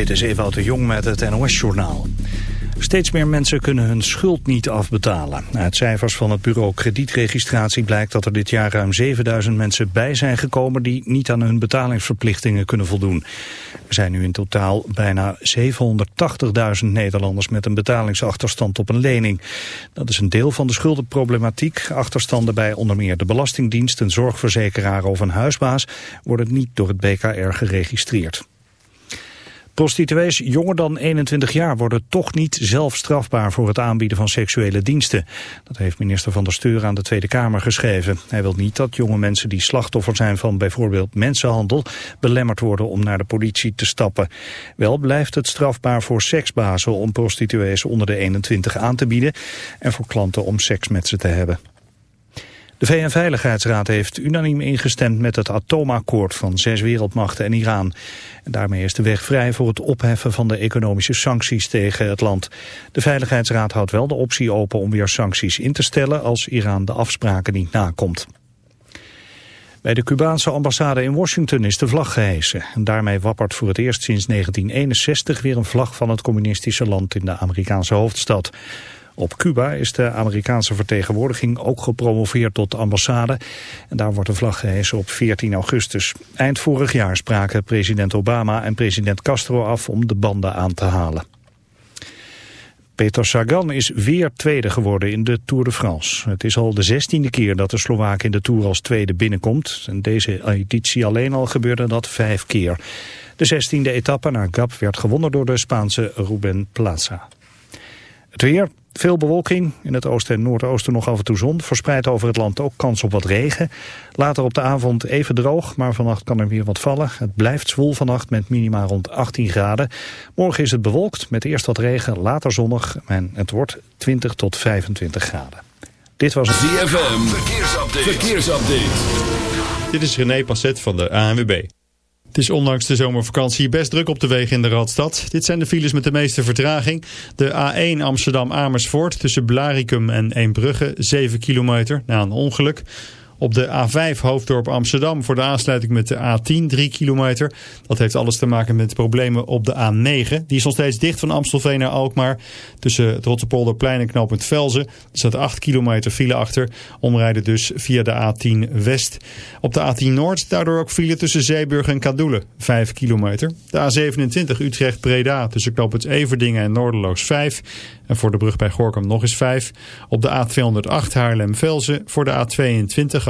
Dit is Ewout de Jong met het NOS-journaal. Steeds meer mensen kunnen hun schuld niet afbetalen. Uit cijfers van het bureau kredietregistratie blijkt dat er dit jaar ruim 7000 mensen bij zijn gekomen die niet aan hun betalingsverplichtingen kunnen voldoen. Er zijn nu in totaal bijna 780.000 Nederlanders met een betalingsachterstand op een lening. Dat is een deel van de schuldenproblematiek. Achterstanden bij onder meer de Belastingdienst, een zorgverzekeraar of een huisbaas worden niet door het BKR geregistreerd. Prostituees jonger dan 21 jaar worden toch niet zelf strafbaar voor het aanbieden van seksuele diensten. Dat heeft minister Van der Steur aan de Tweede Kamer geschreven. Hij wil niet dat jonge mensen die slachtoffer zijn van bijvoorbeeld mensenhandel belemmerd worden om naar de politie te stappen. Wel blijft het strafbaar voor seksbazen om prostituees onder de 21 aan te bieden en voor klanten om seks met ze te hebben. De VN-veiligheidsraad heeft unaniem ingestemd met het atoomakkoord van zes wereldmachten en Iran. En daarmee is de weg vrij voor het opheffen van de economische sancties tegen het land. De Veiligheidsraad houdt wel de optie open om weer sancties in te stellen als Iran de afspraken niet nakomt. Bij de Cubaanse ambassade in Washington is de vlag gehesen. En daarmee wappert voor het eerst sinds 1961 weer een vlag van het communistische land in de Amerikaanse hoofdstad. Op Cuba is de Amerikaanse vertegenwoordiging ook gepromoveerd tot ambassade. En daar wordt de vlag gehesen op 14 augustus. Eind vorig jaar spraken president Obama en president Castro af om de banden aan te halen. Peter Sagan is weer tweede geworden in de Tour de France. Het is al de zestiende keer dat de Slovaak in de Tour als tweede binnenkomt. En deze editie alleen al gebeurde dat vijf keer. De zestiende etappe naar Gap werd gewonnen door de Spaanse Ruben Plaza. Het weer, veel bewolking, in het oosten en noordoosten nog af en toe zon. Verspreid over het land ook kans op wat regen. Later op de avond even droog, maar vannacht kan er weer wat vallen. Het blijft zwoel vannacht met minima rond 18 graden. Morgen is het bewolkt met eerst wat regen, later zonnig en het wordt 20 tot 25 graden. Dit was het ZFM, verkeersupdate. verkeersupdate. Dit is René Passet van de ANWB. Het is ondanks de zomervakantie best druk op de wegen in de Radstad. Dit zijn de files met de meeste vertraging. De A1 Amsterdam-Amersfoort tussen Blaricum en Eembrugge, 7 kilometer na een ongeluk. Op de A5 Hoofddorp Amsterdam voor de aansluiting met de A10 3 kilometer. Dat heeft alles te maken met problemen op de A9. Die is nog steeds dicht van Amstelveen naar Alkmaar. Tussen het Rotterpolderplein en knooppunt Velzen. Staat 8 kilometer file achter. Omrijden dus via de A10 West. Op de A10 Noord daardoor ook file tussen Zeeburg en Kadoelen. 5 kilometer. De A27 Utrecht-Breda tussen knooppunt Everdingen en Noorderloos 5. En voor de brug bij Gorkum nog eens 5. Op de A208 Haarlem-Velzen voor de A22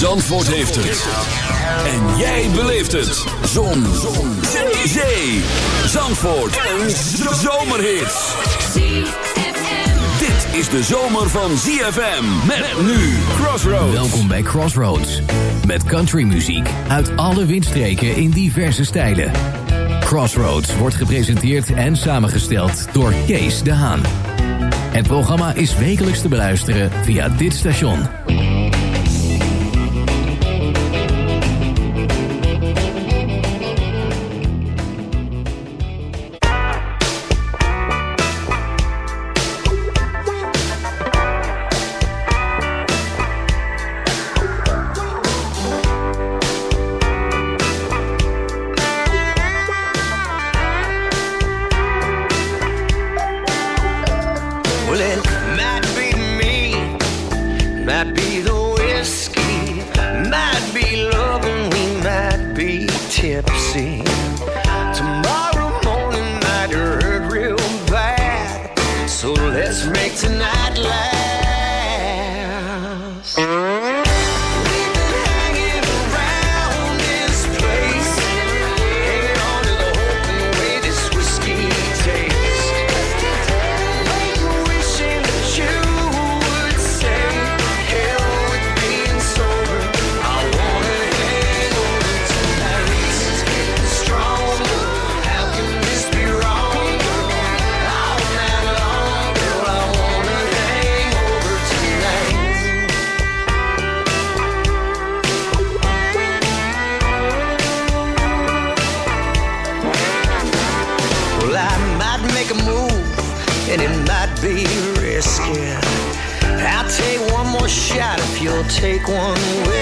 Zandvoort heeft het. En jij beleeft het. Zon. Zon. Zee. Zandvoort. Een zomerhit. Dit is de zomer van ZFM. Met nu Crossroads. Welkom bij Crossroads. Met countrymuziek uit alle windstreken in diverse stijlen. Crossroads wordt gepresenteerd en samengesteld door Kees de Haan. Het programma is wekelijks te beluisteren via dit station. take one away.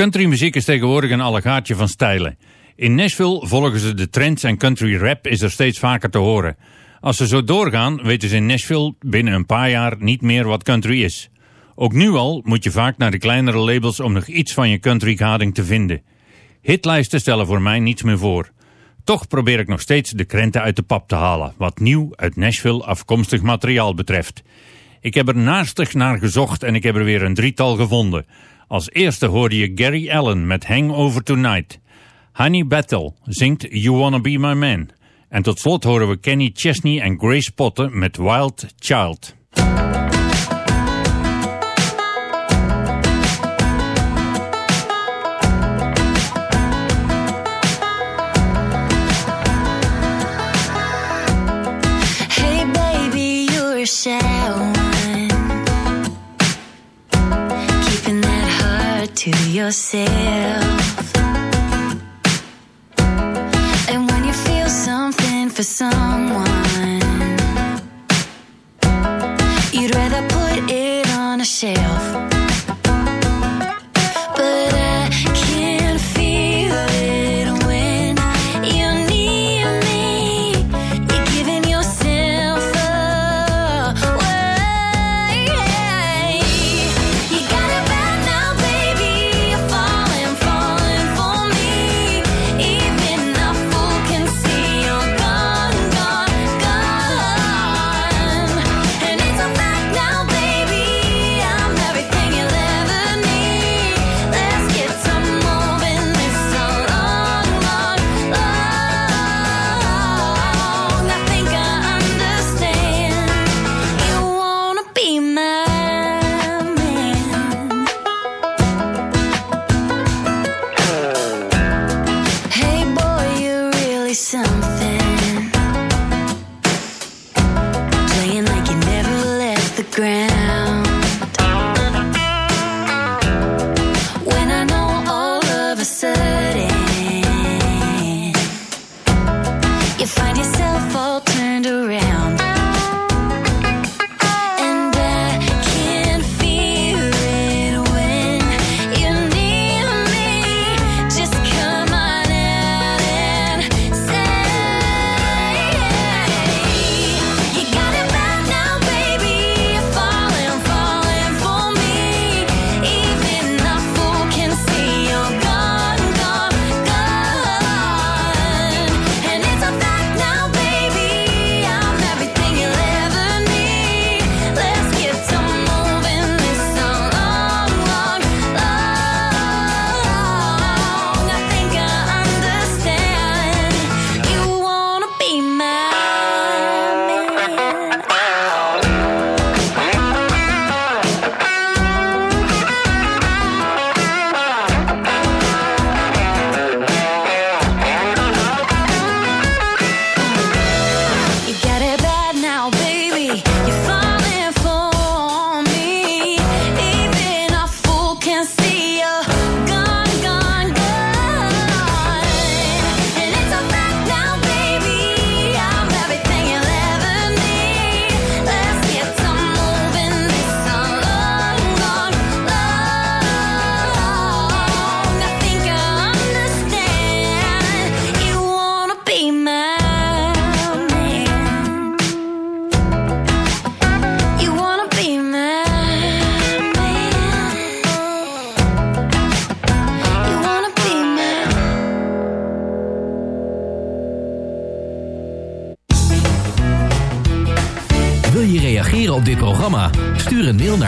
Countrymuziek is tegenwoordig een allegaatje van stijlen. In Nashville volgen ze de trends en country rap is er steeds vaker te horen. Als ze zo doorgaan, weten ze in Nashville binnen een paar jaar niet meer wat country is. Ook nu al moet je vaak naar de kleinere labels om nog iets van je country-gading te vinden. Hitlijsten stellen voor mij niets meer voor. Toch probeer ik nog steeds de krenten uit de pap te halen, wat nieuw uit Nashville afkomstig materiaal betreft. Ik heb er naastig naar gezocht en ik heb er weer een drietal gevonden. Als eerste hoorde je Gary Allen met Hangover Tonight. Honey Battle zingt You Wanna Be My Man. En tot slot horen we Kenny Chesney en Grace Potter met Wild Child. to yourself. And when you feel something for someone, you'd rather put it on a shelf.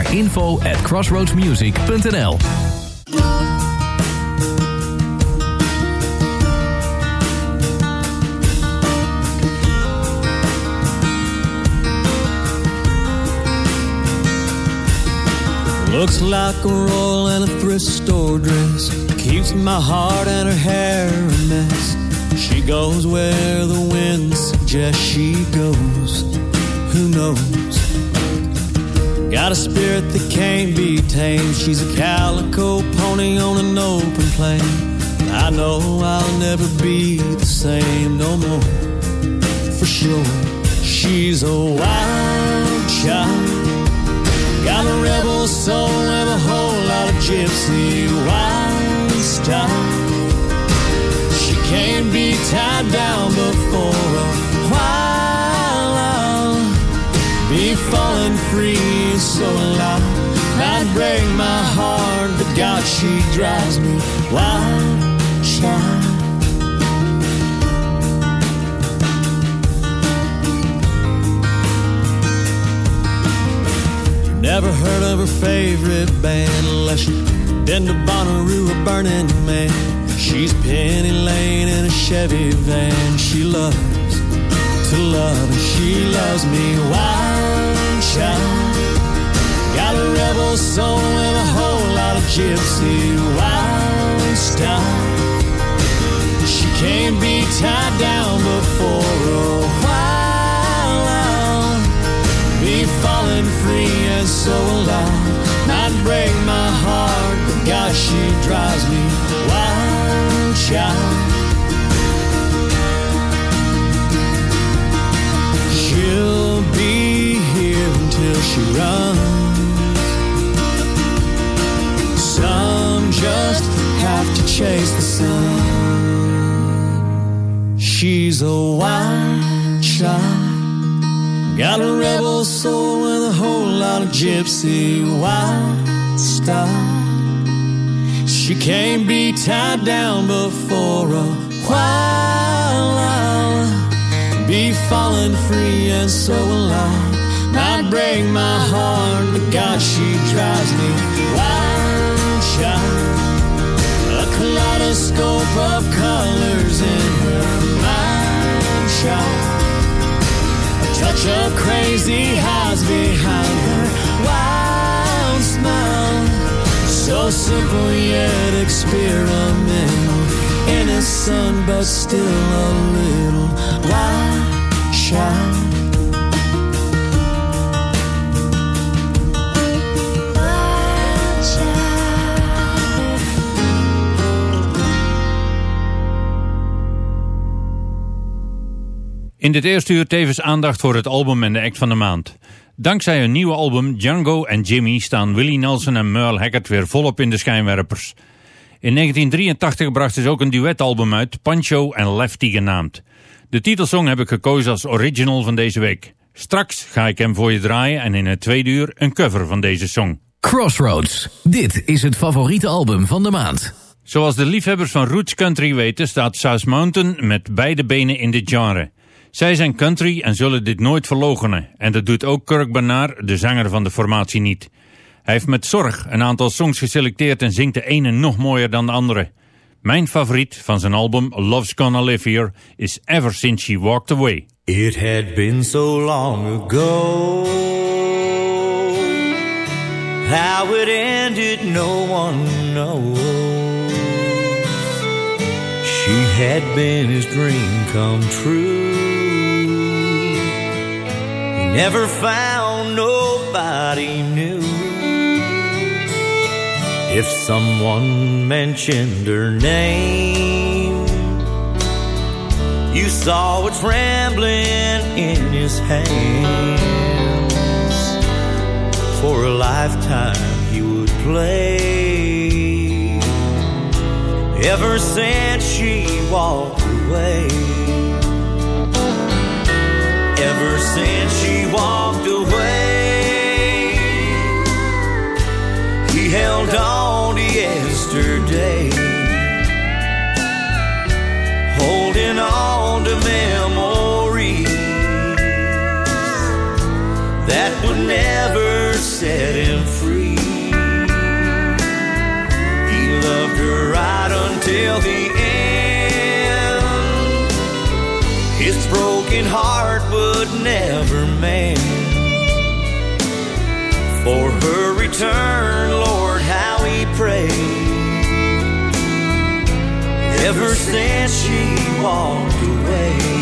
Naar info at crossroadsmusic.nl Looks like a roll in a thrift store dress. Keeps my heart and her hair a mess. She goes where the wind suggests she goes. Who knows? Got a spirit that can't be tamed. She's a calico pony on an open plain. I know I'll never be the same no more. For sure. She's a wild child. Got a rebel soul and a whole lot of gypsy wild style. She can't be tied down before a while. I'll be falling free, so alive. Might break my heart, but God, she drives me wild, child. Never heard of her favorite band unless you've been to Bonnaroo or Burning Man. She's Penny Lane in a Chevy van. She loves to love and she loves me wild child. Got a rebel soul and a whole lot of gypsy wild style. She can't be tied down before a while. I'll be falling free and so alive. Might break my heart, but God, she drives me wild, child. She'll be here until she runs. Just have to chase the sun. She's a wild child. Got a rebel soul with a whole lot of gypsy wild style. She can't be tied down before a while. I'll be falling free and so alive. Might break my heart, but God, she drives me wild, kaleidoscope of colors in her mind, child. A touch of crazy highs behind her wild smile. So simple yet experimental. Innocent but still a little wild child. In dit eerste uur tevens aandacht voor het album en de act van de maand. Dankzij hun nieuwe album Django en Jimmy staan Willie Nelson en Merle Haggard weer volop in de schijnwerpers. In 1983 brachten ze ook een duetalbum uit, Pancho en Lefty genaamd. De titelsong heb ik gekozen als original van deze week. Straks ga ik hem voor je draaien en in het tweede uur een cover van deze song. Crossroads. Dit is het favoriete album van de maand. Zoals de liefhebbers van Roots Country weten staat South Mountain met beide benen in dit genre. Zij zijn country en zullen dit nooit verloochenen. En dat doet ook Kirk Bernard, de zanger van de formatie, niet. Hij heeft met zorg een aantal songs geselecteerd en zingt de ene nog mooier dan de andere. Mijn favoriet van zijn album Love's Gonna Live Here is Ever Since She Walked Away. It had been so long ago. How it ended, no one knows. She had been his dream come true. Never found nobody new. If someone mentioned her name, you saw it trembling in his hands. For a lifetime he would play. Ever since she walked away. Set him free. He loved her right until the end. His broken heart would never mend. For her return, Lord, how he prayed ever since she walked away.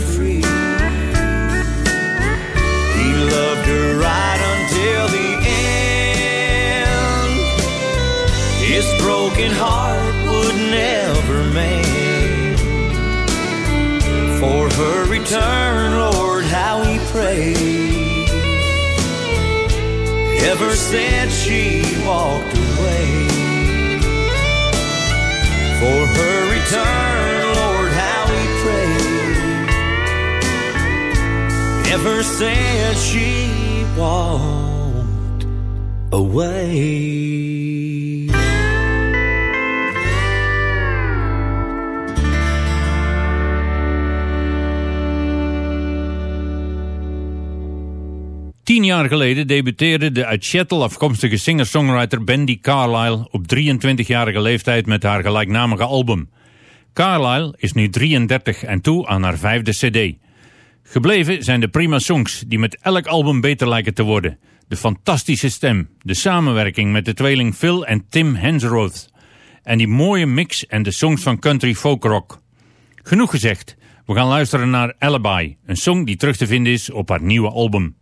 Right until the end. His broken heart would never mend. For her return, Lord, how he prayed ever since she walked away. For her return, Lord, how we pray. Ever since she walked away. Tien jaar geleden debuteerde de uit Seattle afkomstige singer-songwriter Bendy Carlisle op 23-jarige leeftijd met haar gelijknamige album. Carlisle is nu 33 en toe aan haar vijfde cd. Gebleven zijn de prima songs die met elk album beter lijken te worden. De fantastische stem, de samenwerking met de tweeling Phil en Tim Hensroth. En die mooie mix en de songs van country folk rock. Genoeg gezegd, we gaan luisteren naar Alibi, een song die terug te vinden is op haar nieuwe album.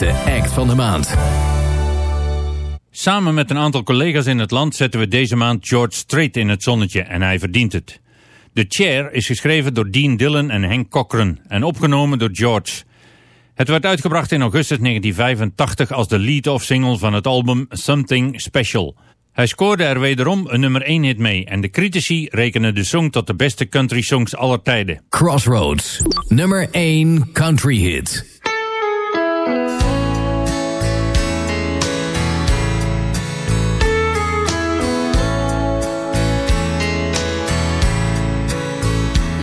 de act van de maand. Samen met een aantal collega's in het land zetten we deze maand George Strait in het zonnetje en hij verdient het. The Chair is geschreven door Dean Dillon en Hank Cochran en opgenomen door George. Het werd uitgebracht in augustus 1985 als de lead-off single van het album Something Special. Hij scoorde er wederom een nummer 1 hit mee en de critici rekenen de song tot de beste country songs aller tijden. Crossroads, nummer 1 country hit.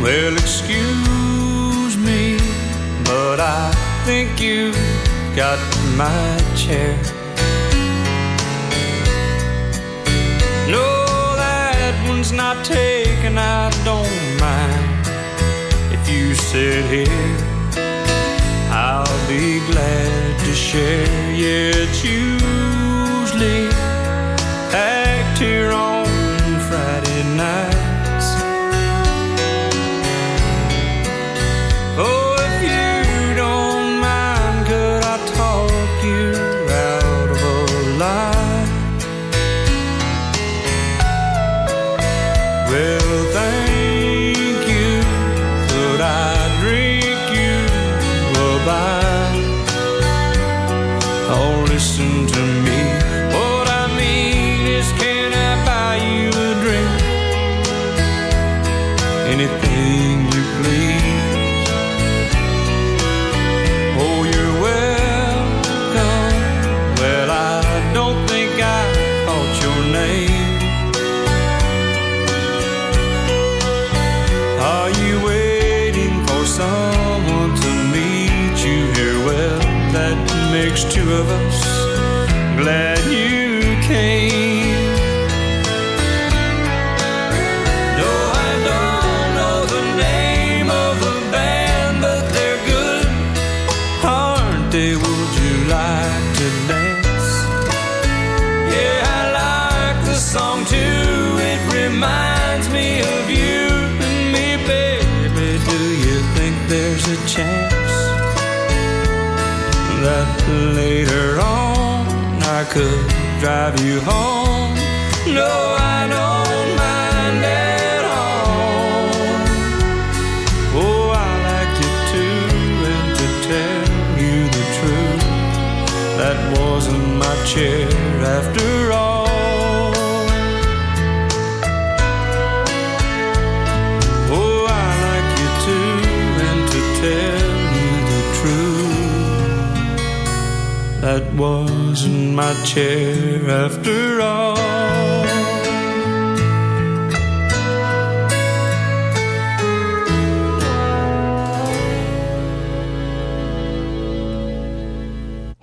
Well, excuse me, but I think you've got my chair. No, that one's not taken, I don't mind. If you sit here, I'll be glad to share. Yeah, it's you could drive you home? No, I don't mind at all. Oh, I like you too, and to tell you the truth, that wasn't my chair after that wasn't my chair after all.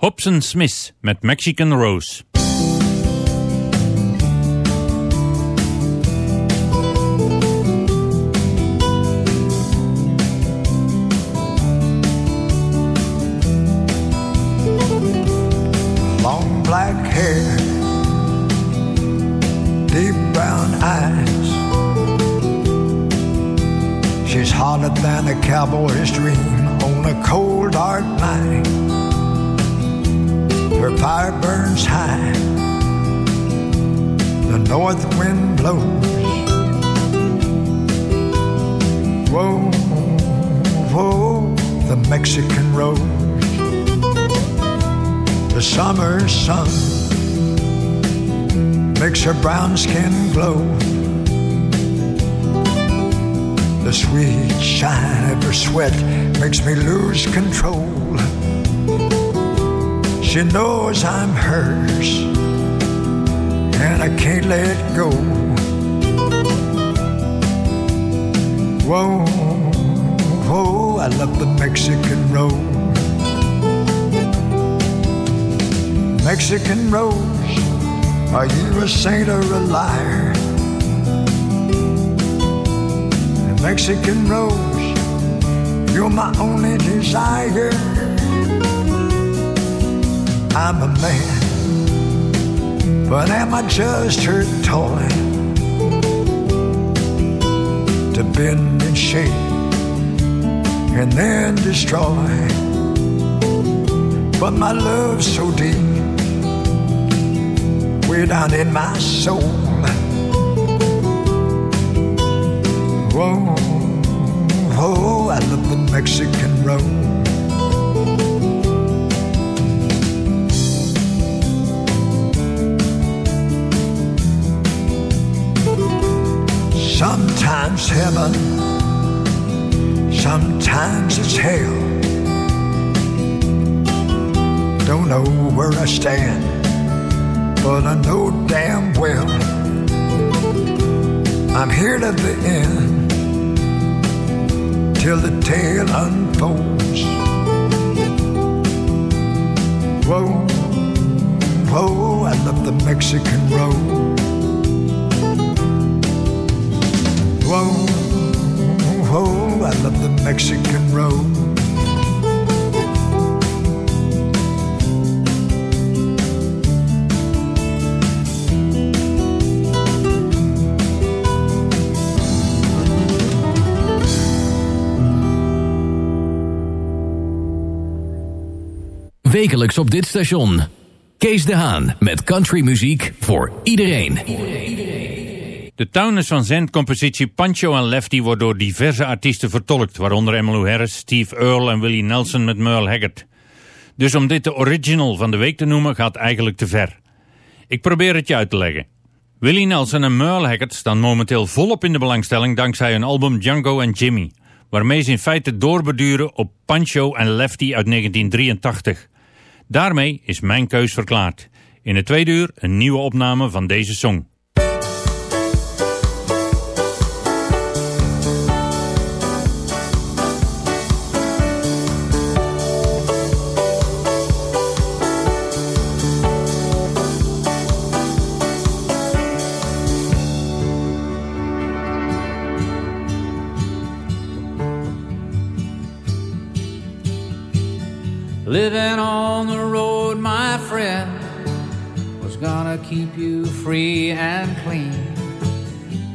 Hobson Smith met Mexican Rose. Mexican rose, are you a saint or a liar? Mexican rose, you're my only desire. I'm a man, but am I just her toy? To bend and shape and then destroy. But my love's so deep way down in my soul. Whoa, whoa, I love the Mexican road. Sometimes heaven, sometimes it's hell. Don't know where I stand but I know damn well I'm here to the end till the tale unfolds. Whoa, whoa, I love the Mexican road. Whoa, whoa, I love the Mexican road. Wekelijks op dit station. Kees de Haan met countrymuziek voor iedereen. De Townes van Zandt compositie Pancho en Lefty wordt door diverse artiesten vertolkt, waaronder Emmylou Harris, Steve Earle en Willie Nelson met Merle Haggard. Dus om dit de original van de week te noemen gaat eigenlijk te ver. Ik probeer het je uit te leggen. Willie Nelson en Merle Haggard staan momenteel volop in de belangstelling dankzij hun album Django and Jimmy, waarmee ze in feite doorbeduren op Pancho en Lefty uit 1983. Daarmee is mijn keus verklaard. In het tweede uur een nieuwe opname van deze song. Live free and clean.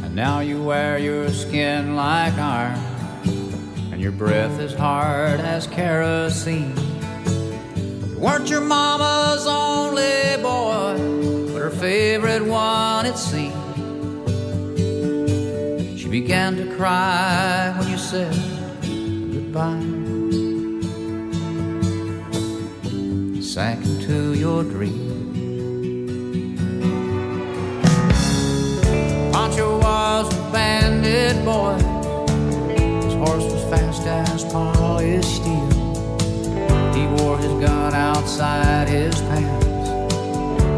And now you wear your skin like iron, and your breath is hard as kerosene. You weren't your mama's only boy, but her favorite one, it seemed. She began to cry when you said goodbye. Sank into your dream. Pancho was a bandit boy. His horse was fast as polished steel. He wore his gun outside his pants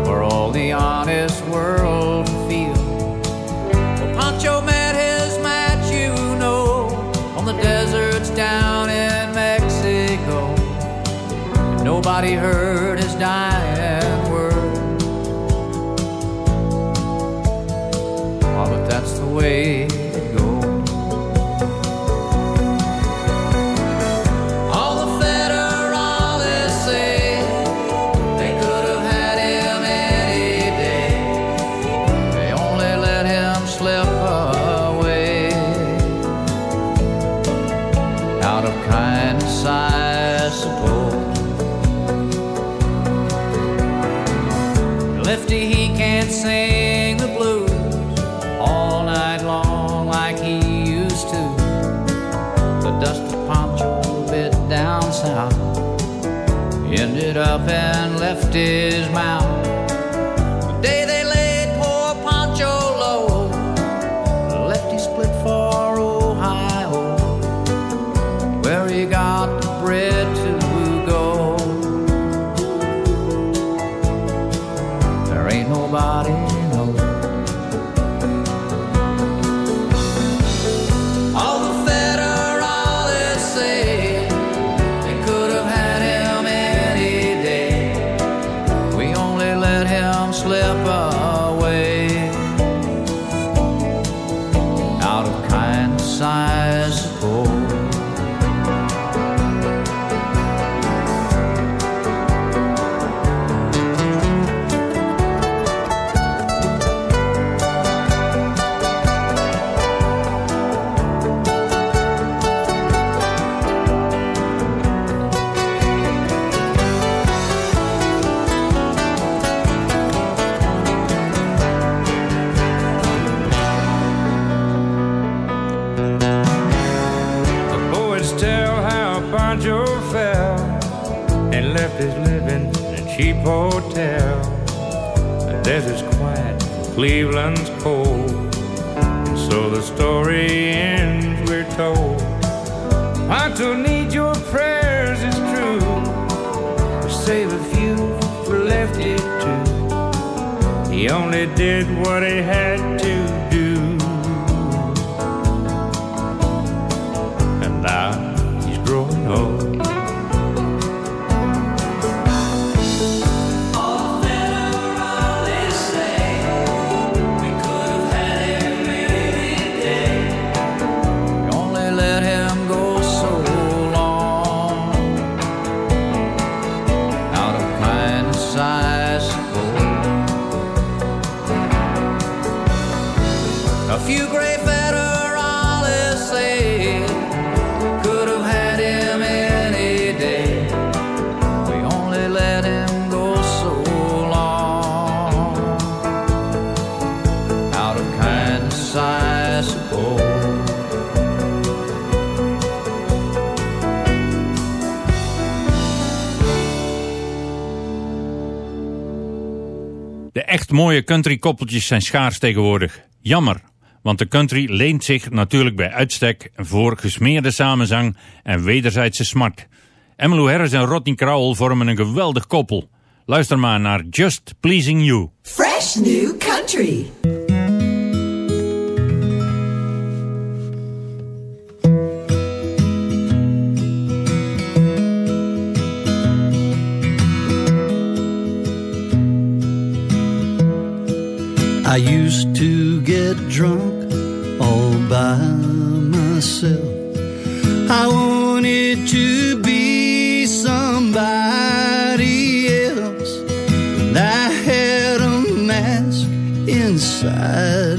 for all the honest world to feel. Well, Pancho met his match, you know, on the deserts down in Mexico. Nobody heard his dying but ended up and left his mouth. Cheap hotel. The desert's quiet, Cleveland's cold, and so the story ends. We're told Pancho needs your prayers, it's true. Save a few for Lefty too. He only did what he had to do. and now mooie country koppeltjes zijn schaars tegenwoordig. Jammer, want de country leent zich natuurlijk bij uitstek voor gesmeerde samenzang en wederzijdse smart. Emmylou Harris en Rodney Crowell vormen een geweldig koppel. Luister maar naar Just Pleasing You. Fresh new country. I used to get drunk all by myself. I wanted to be somebody else. And I had a mask inside.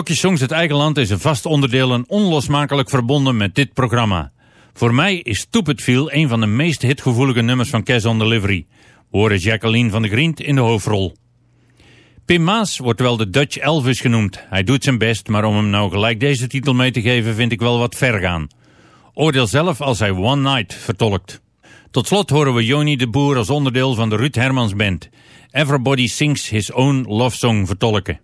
Blokje Songs uit eigen land is een vast onderdeel en onlosmakelijk verbonden met dit programma. Voor mij is Stupid Feel een van de meest hitgevoelige nummers van Cash on Delivery. Horen Jacqueline van de Grient in de hoofdrol. Pim Maas wordt wel de Dutch Elvis genoemd. Hij doet zijn best, maar om hem nou gelijk deze titel mee te geven vind ik wel wat ver gaan. Oordeel zelf als hij One Night vertolkt. Tot slot horen we Joni de Boer als onderdeel van de Ruud Hermans Band. Everybody Sings His Own Love Song vertolken.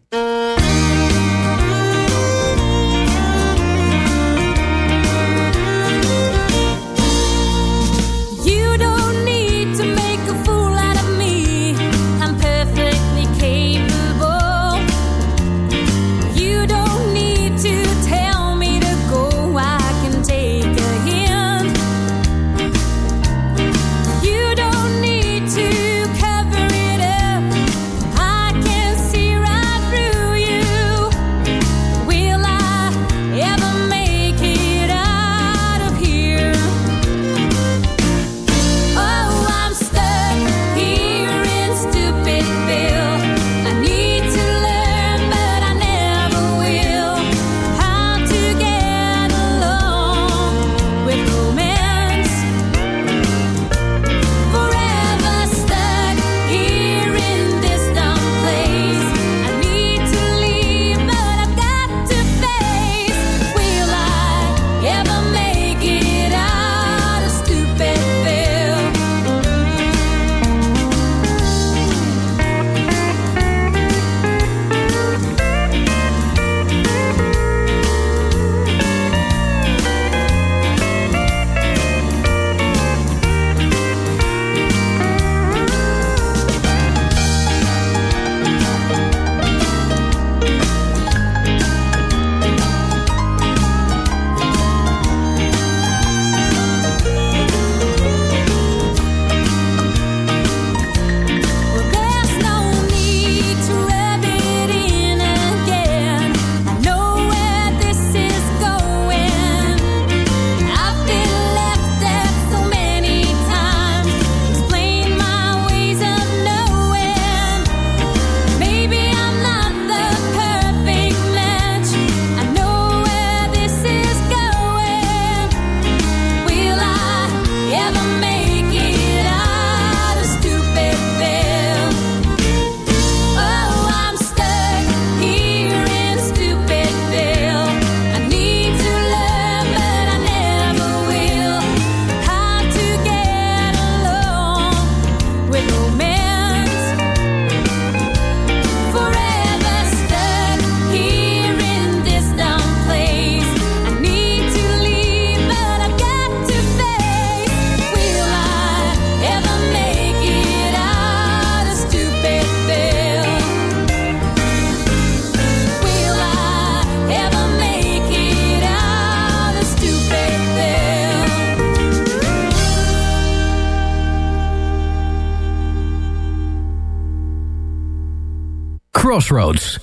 Crossroads.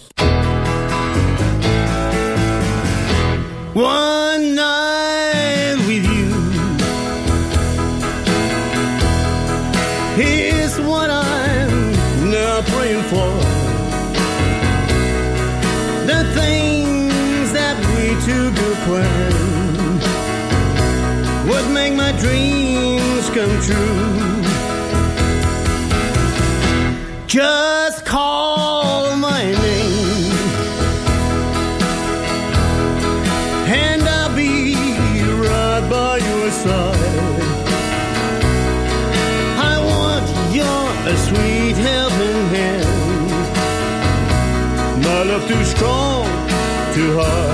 One night with you. is what I'm now praying for. The things that we two could plan would make my dreams come true. Just too.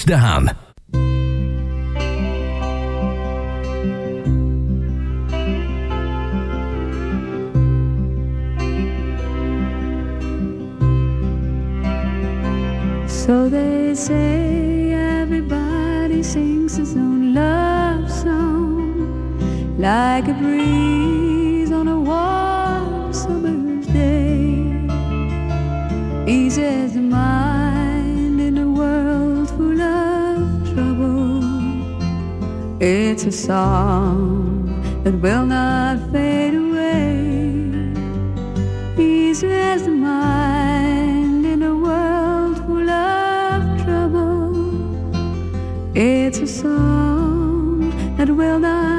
Kees de Haan. So they say everybody sings his own love song like a breeze It's a song that will not fade away. Peace as the mind in a world full of trouble. It's a song that will not.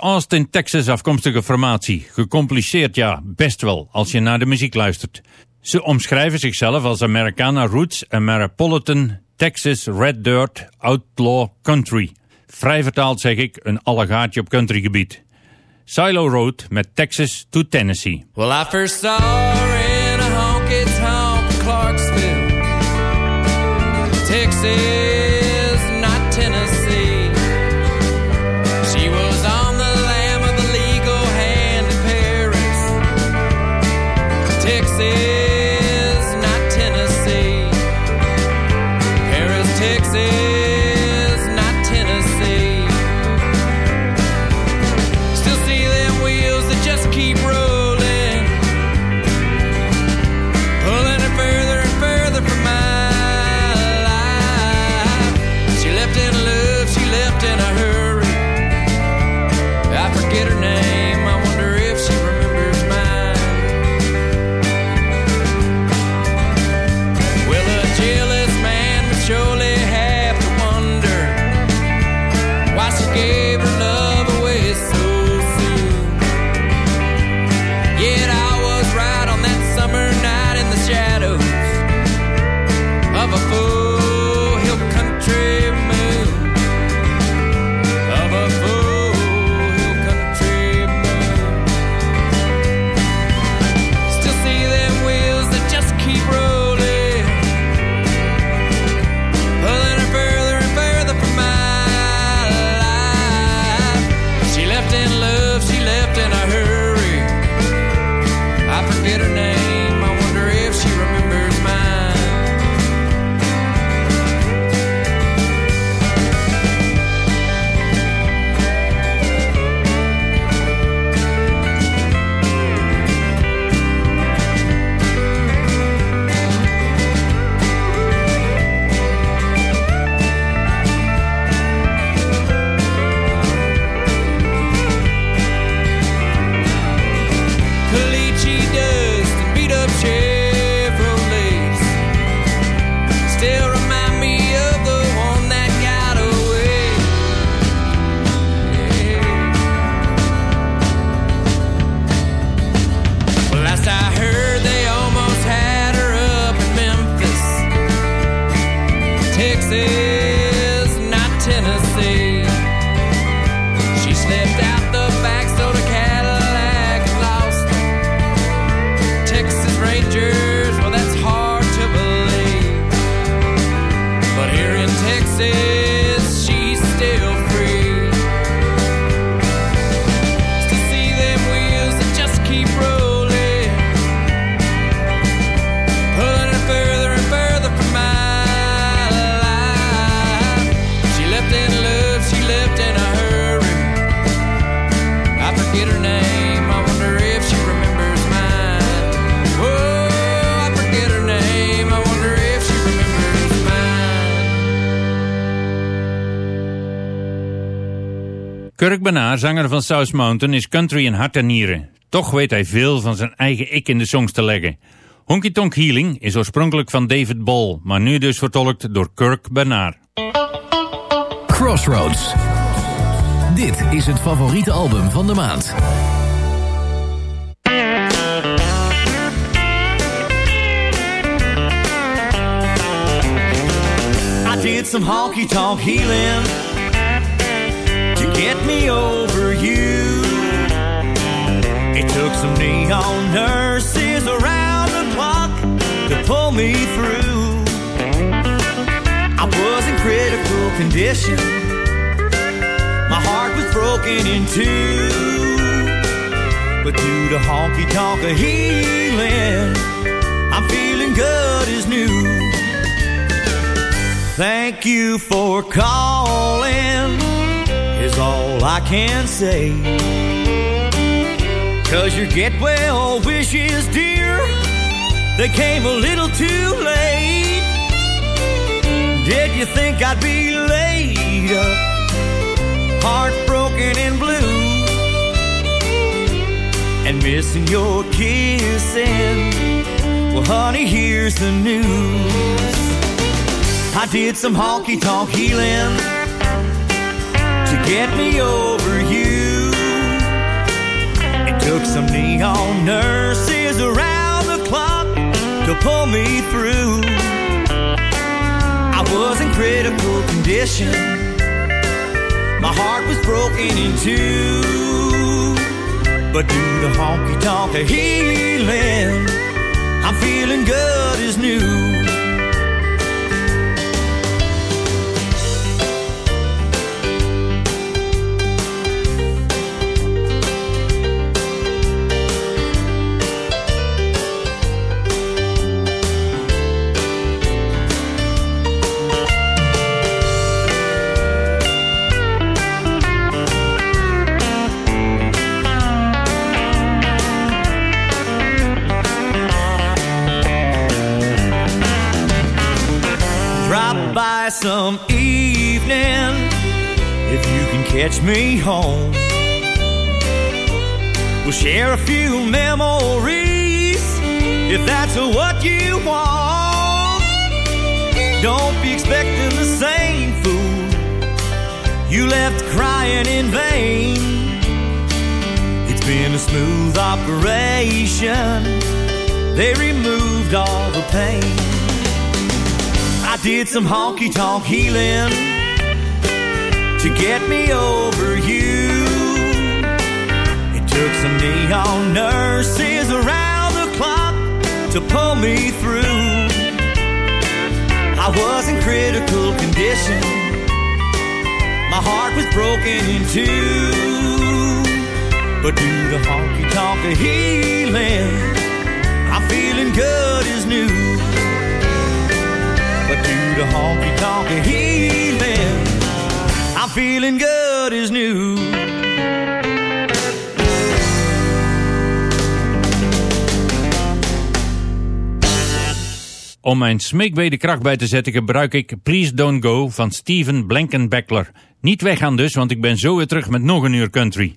Austin, Texas afkomstige formatie. Gecompliceerd ja, best wel, als je naar de muziek luistert. Ze omschrijven zichzelf als Americana Roots, Ameripolitan, Texas Red Dirt, Outlaw Country. Vrij vertaald zeg ik, een allegaatje op countrygebied. Silo Road met Texas to Tennessee. Well, I first saw her in a honky-tonk Clarksville, Texas. Kirk Benaar, zanger van South Mountain, is country in hart en nieren. Toch weet hij veel van zijn eigen ik in de songs te leggen. Honky Tonk Healing is oorspronkelijk van David Ball, maar nu dus vertolkt door Kirk Bernard. Crossroads Dit is het favoriete album van de maand. I did some honky-tonk healing To get me over you. It took some neon nurses around the clock To pull me through. I was in critical condition. Heart broken in two. But due to honky tonk healing, I'm feeling good as new. Thank you for calling, is all I can say. Cause your get well wishes, dear, they came a little too late. Did you think I'd be laid up, heartbroken and blue, and missing your kissing? Well, honey, here's the news. I did some honky tonk healing to get me over you. It took some neon nurses around the clock to pull me through. I was in critical condition. My heart was broken in two. But due to honky tonk healing, I'm feeling good as new. Some evening if you can catch me home. We'll share a few memories if that's what you want. Don't be expecting the same fool you left crying in vain. It's been a smooth operation. They removed all the pain. Did some honky tonk healing to get me over you. It took some neon nurses around the clock to pull me through. I was in critical condition. My heart was broken in two. But due to honky tonk healing, I'm feeling good as new. Due to honky I'm feeling good as new. Om mijn smeekbede kracht bij te zetten gebruik ik Please Don't Go van Steven Blankenbeckler. Niet weggaan dus, want ik ben zo weer terug met nog een uur country.